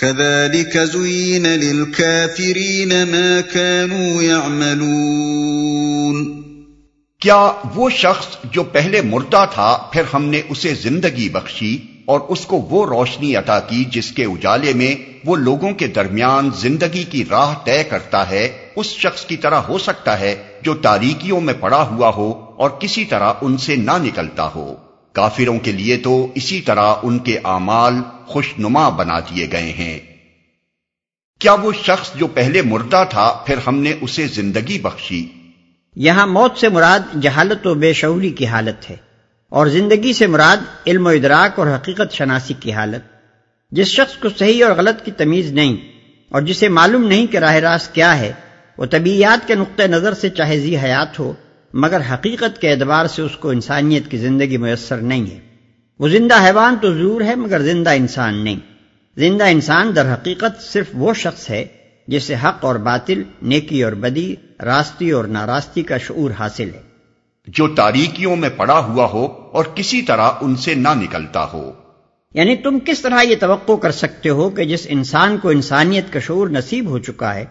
كذلك زين للكافرين ما كانوا يعملون. کیا وہ شخص جو پہلے مردہ تھا، پھر ہم نے اسے زندگی بخشی اور اس کو وہ روشنی عطا کی جس کے اجالے میں وہ لوگوں کے درمیان زندگی کی راہ طے کرتا ہے، اس شخص کی طرح ہو سکتا ہے جو تاریکیوں میں پڑا ہوا ہو اور کسی طرح ان سے نہ نکلتا ہو۔ کافروں کے لیے تو اسی طرح ان کے اعمال خوش نما بنا دیے گئے ہیں۔ کیا وہ شخص جو پہلے مردہ تھا، پھر ہم نے اسے زندگی بخشی؟ یہاں موت سے مراد جہالت و بے شعوری کی حالت ہے، اور زندگی سے مراد علم و ادراک اور حقیقت شناسی کی حالت۔ جس شخص کو صحیح اور غلط کی تمیز نہیں، اور جسے معلوم نہیں کہ راہ راست کیا ہے، وہ طبیعیات کے نقطۂ نظر سے چاہے زی حیات ہو مگر حقیقت کے اعتبار سے اس کو انسانیت کی زندگی میسر نہیں ہے۔ وہ زندہ حیوان تو ضرور ہے مگر زندہ انسان نہیں۔ زندہ انسان در حقیقت صرف وہ شخص ہے جسے حق اور باطل نیکی اور بدی راستی اور ناراستی کا شعور حاصل ہے۔ جو تاریکیوں میں پڑا ہوا ہو اور کسی طرح ان سے نہ نکلتا ہو۔ یعنی تم کس طرح یہ توقع کر سکتے ہو کہ جس انسان کو انسانیت کا شعور نصیب ہو چکا ہے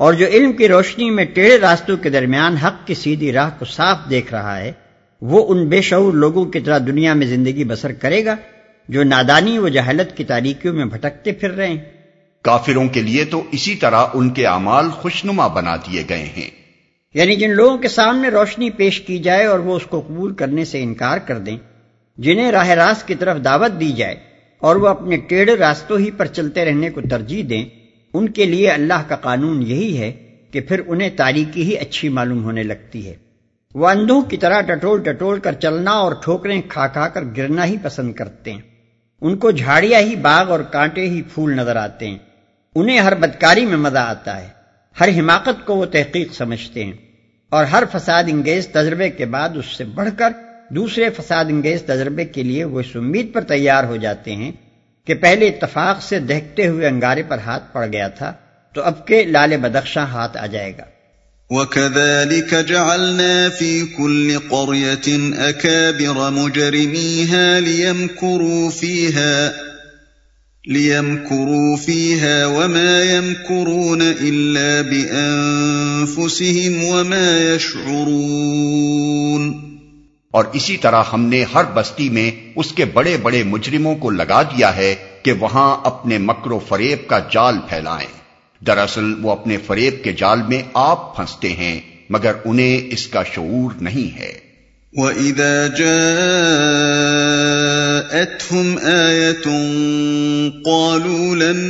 اور جو علم کی روشنی میں ٹیڑھے راستوں کے درمیان حق کی سیدھی راہ کو صاف دیکھ رہا ہے وہ ان بے شعور لوگوں کی طرح دنیا میں زندگی بسر کرے گا جو نادانی و جہلت کی تاریکیوں میں بھٹکتے پھر رہے ہیں۔ کافروں کے لیے تو اسی طرح ان کے اعمال خوشنما بنا دیے گئے ہیں۔ یعنی جن لوگوں کے سامنے روشنی پیش کی جائے اور وہ اس کو قبول کرنے سے انکار کر دیں جنہیں راہ راست کی طرف دعوت دی جائے اور وہ اپنے ٹیڑھے راستوں ہی پر چلتے رہنے کو ترجیح دیں۔ ان کے لیے اللہ کا قانون یہی ہے کہ پھر انہیں تاریکی ہی اچھی معلوم ہونے لگتی ہے۔ وہ اندھوں کی طرح ٹٹول ٹٹول کر چلنا اور ٹھوکریں کھا کھا کر گرنا ہی پسند کرتے ہیں۔ ان کو جھاڑیاں ہی باغ اور کانٹے ہی پھول نظر آتے ہیں۔ انہیں ہر بدکاری میں مزہ آتا ہے۔ ہر حماقت کو وہ تحقیق سمجھتے ہیں۔ اور ہر فساد انگیز تجربے کے بعد اس سے بڑھ کر دوسرے فساد انگیز تجربے کے لیے وہ اس امید پر تیار ہو جاتے ہیں کہ پہلے اتفاق سے دیکھتے ہوئے انگارے پر ہاتھ پڑ گیا تھا، تو اب کے لال بدخشاں ہاتھ آ جائے گا۔ وَكَذَلِكَ جَعَلْنَا فِي كُلِّ قَرْيَةٍ أَكَابِرَ مُجْرِمِيهَا لِيَمْكُرُوا فِيهَا لِيَمْكُرُوا فِيهَا وَمَا يَمْكُرُونَ إِلَّا بِأَنفُسِهِمْ وَمَا يَشْعُرُونَ۔ اور اسی طرح ہم نے ہر بستی میں اس کے بڑے بڑے مجرموں کو لگا دیا ہے کہ وہاں اپنے مکر و فریب کا جال پھیلائیں۔ دراصل وہ اپنے فریب کے جال میں آپ پھنستے ہیں، مگر انہیں اس کا شعور نہیں ہے۔ وَإِذَا جَاءَتْهُمْ آيَةٌ قَالُوا لَن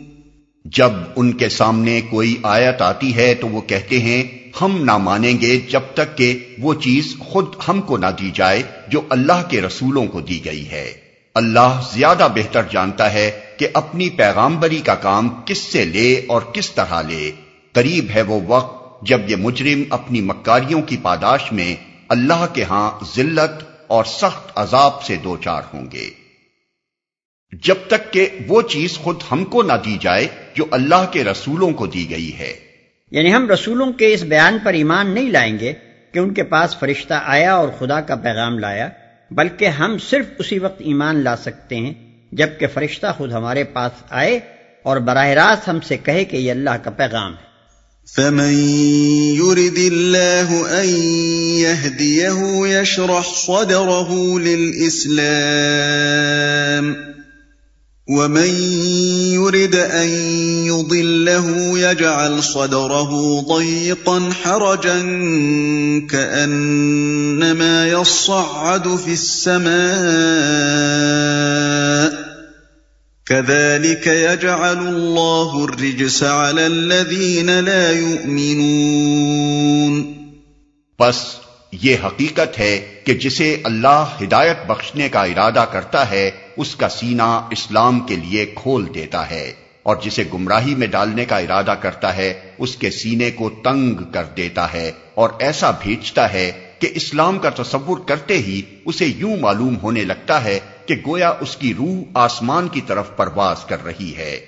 جب ان کے سامنے کوئی آیت آتی ہے تو وہ کہتے ہیں، ہم نہ مانیں گے جب تک کہ وہ چیز خود ہم کو نہ دی جائے جو اللہ کے رسولوں کو دی گئی ہے۔ اللہ زیادہ بہتر جانتا ہے کہ اپنی پیغامبری کا کام کس سے لے اور کس طرح لے۔ قریب ہے وہ وقت جب یہ مجرم اپنی مکاریوں کی پاداش میں اللہ کے ہاں ذلت اور سخت عذاب سے دو چار ہوں گے۔ جب تک کہ وہ چیز خود ہم کو نہ دی جائے جو اللہ کے رسولوں کو دی گئی ہے۔ یعنی ہم رسولوں کے اس بیان پر ایمان نہیں لائیں گے کہ ان کے پاس فرشتہ آیا اور خدا کا پیغام لایا بلکہ ہم صرف اسی وقت ایمان لا سکتے ہیں جبکہ فرشتہ خود ہمارے پاس آئے اور براہ راست ہم سے کہے کہ یہ اللہ کا پیغام ہے۔ فمن يرد الله أن يهديه يشرح صدره للإسلام ومن يرد أن يضله يجعل صدره ضيقا حرجا كأنما يصعد في السماء كذلك يجعل الله الرجس على الذين لا يؤمنون بس یہ حقیقت ہے کہ جسے اللہ ہدایت بخشنے کا ارادہ کرتا ہے اس کا سینہ اسلام کے لیے کھول دیتا ہے اور جسے گمراہی میں ڈالنے کا ارادہ کرتا ہے، اس کے سینے کو تنگ کر دیتا ہے اور ایسا بھیجتا ہے کہ اسلام کا تصور کرتے ہی اسے یوں معلوم ہونے لگتا ہے کہ گویا اس کی روح آسمان کی طرف پرواز کر رہی ہے۔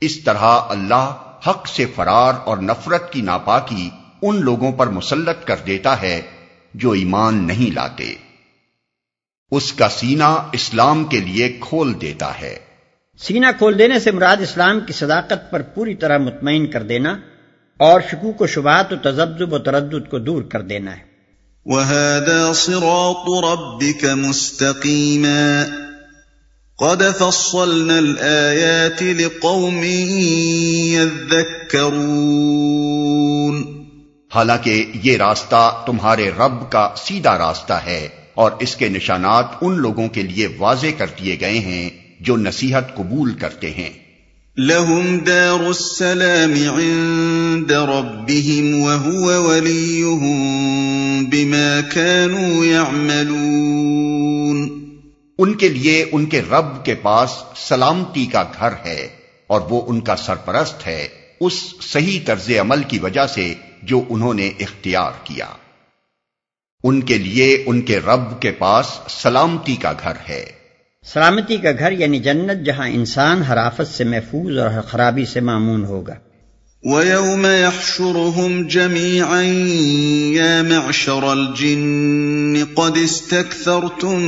اس طرح اللہ حق سے فرار اور نفرت کی ناپاکی ان لوگوں پر مسلط کر دیتا ہے جو ایمان نہیں لاتے۔ اس کا سینہ اسلام کے لیے کھول دیتا ہے۔ سینہ کھول دینے سے مراد اسلام کی صداقت پر پوری طرح مطمئن کر دینا اور شکوک و شبہات و تذبذب و تردد کو دور کر دینا ہے۔ وَهَذَا صِرَاطُ رَبِّكَ مُسْتَقِيمًا۔ قَدْ فَصَّلْنَا الْآيَاتِ لِقَوْمٍ يَذَّكَّرُونَ۔ حالانکہ یہ راستہ تمہارے رب کا سیدھا راستہ ہے۔ اور اس کے نشانات ان لوگوں کے لیے واضح کر دیے گئے ہیں جو نصیحت قبول کرتے ہیں۔ لهم دار السلام عند ربهم وهو وليهم بما كانوا يعملون۔ ان کے لیے ان کے رب کے پاس سلامتی کا گھر ہے اور وہ ان کا سرپرست ہے اس صحیح طرز عمل کی وجہ سے جو انہوں نے اختیار کیا۔ ان کے لیے ان کے رب کے پاس سلامتی کا گھر ہے۔ سلامتی کا گھر یعنی جنت جہاں انسان ہر آفت سے محفوظ اور ہر خرابی سے معمون ہوگا۔ وَيَوْمَ يَحْشُرُهُمْ جَمِيعًا يَا مَعْشَرَ الْجِنِّ قَدْ اسْتَكْثَرْتُم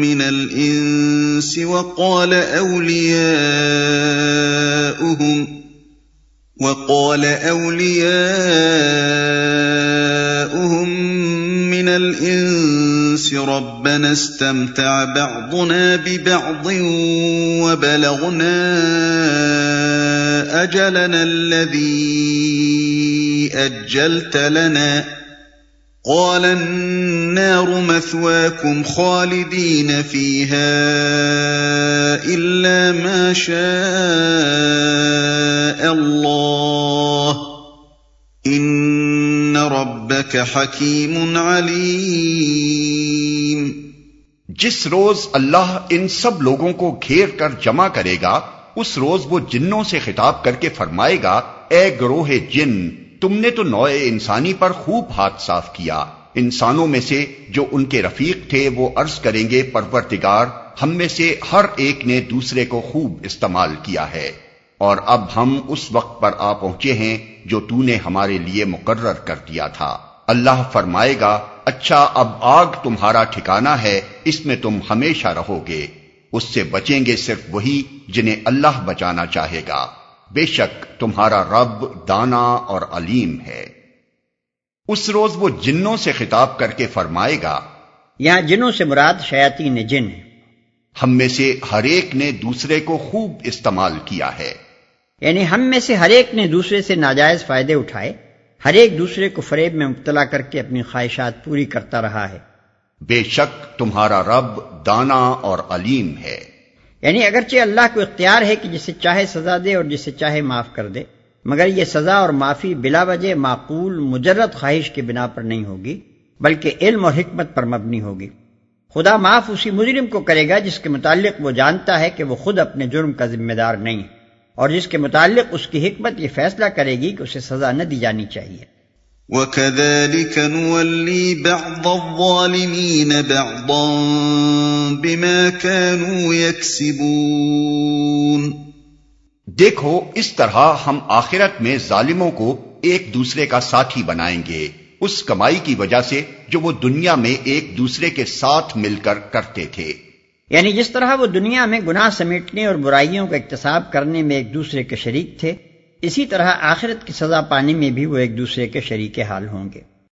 مِّنَ الْإِنسِ وَقَالَ أَوْلِيَاؤُهُمْ وَقَالَ أَوْلِيَاؤُهُمْ الانس ربنا استمتع بعضنا ببعض وبلغنا اجلنا الذي اجلت لنا. قال النار مثواكم خالدين فيها الا ما شاء الله. ربك حکیم علیم جس روز اللہ ان سب لوگوں کو گھیر کر جمع کرے گا، اس روز وہ جنوں سے خطاب کر کے فرمائے گا، اے گروہ جن، تم نے تو نوئے انسانی پر خوب ہاتھ صاف کیا۔ انسانوں میں سے جو ان کے رفیق تھے وہ عرض کریں گے پرورتگار ہم میں سے ہر ایک نے دوسرے کو خوب استعمال کیا ہے۔ اور اب ہم اس وقت پر آ پہنچے ہیں جو تو نے ہمارے لیے مقرر کر دیا تھا۔ اللہ فرمائے گا اچھا اب آگ تمہارا ٹھکانا ہے اس میں تم ہمیشہ رہو گے۔ اس سے بچیں گے صرف وہی جنہیں اللہ بچانا چاہے گا۔ بے شک تمہارا رب دانا اور علیم ہے۔ اس روز وہ جنوں سے خطاب کر کے فرمائے گا یہاں جنوں سے مراد شیاتی جن ہے ہم میں سے ہر ایک نے دوسرے کو خوب استعمال کیا ہے۔ یعنی ہم میں سے ہر ایک نے دوسرے سے ناجائز فائدے اٹھائے۔ ہر ایک دوسرے کو فریب میں مبتلا کر کے اپنی خواہشات پوری کرتا رہا ہے۔ بے شک تمہارا رب دانا اور علیم ہے۔ یعنی اگرچہ اللہ کو اختیار ہے کہ جسے چاہے سزا دے اور جسے چاہے معاف کر دے مگر یہ سزا اور معافی بلا وجہ معقول مجرد خواہش کے بنا پر نہیں ہوگی بلکہ علم اور حکمت پر مبنی ہوگی۔ خدا معاف اسی مجرم کو کرے گا جس کے متعلق وہ جانتا ہے کہ وہ خود اپنے جرم کا ذمہ دار نہیں۔ ہے اور جس کے متعلق اس کی حکمت یہ فیصلہ کرے گی کہ اسے سزا نہ دی جانی چاہیے۔ وَكَذَلِكَ نُوَلِّي بَعْضَ الظَّالِمِينَ بَعْضًا بِمَا كَانُوا يَكْسِبُونَ۔ دیکھو اس طرح ہم آخرت میں ظالموں کو ایک دوسرے کا ساتھی بنائیں گے۔ اس کمائی کی وجہ سے جو وہ دنیا میں ایک دوسرے کے ساتھ مل کر کرتے تھے۔ یعنی جس طرح وہ دنیا میں گناہ سمیٹنے اور برائیوں کا اقتصاب کرنے میں ایک دوسرے کے شریک تھے، اسی طرح آخرت کی سزا پانے میں بھی وہ ایک دوسرے کے شریک حال ہوں گے۔